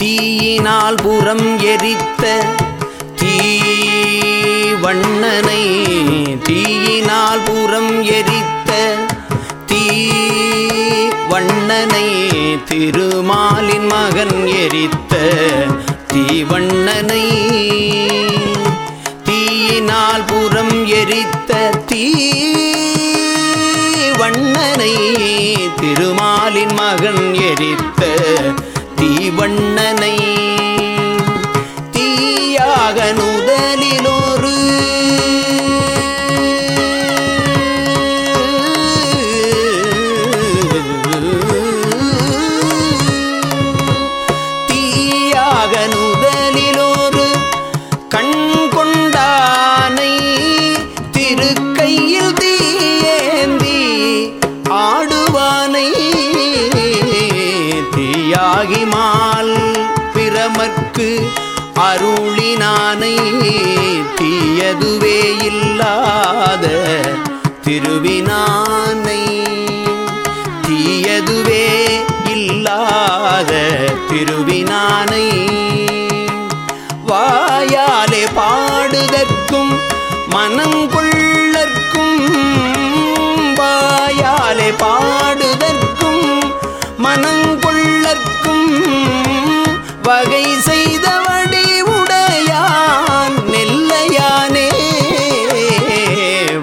தீயினால் புறம் எரித்த தீ வண்ணனை தீயினால் புறம் எரித்த தீ வண்ணனை திருமாலின் மகன் எரித்த தீவண்ணனை தீயினால் புறம் எரித்த தீ வண்ணனை திருமாலின் மகன் எ தியாகிமால் பிரமற்கு அருளினானை தீயதுவே இல்லாத திருவினானை. தீயதுவே இல்லாத திருவினானை. வாயாலே பாடுதற்கும் மனங்கொள்ளற்கும் வாயாலே பாடுதற்கும் பகை செய்தவடி உடையான் நெல்லையானே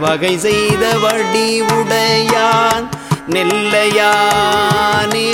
வகை செய்தவடி உடையான் நெல்லையானே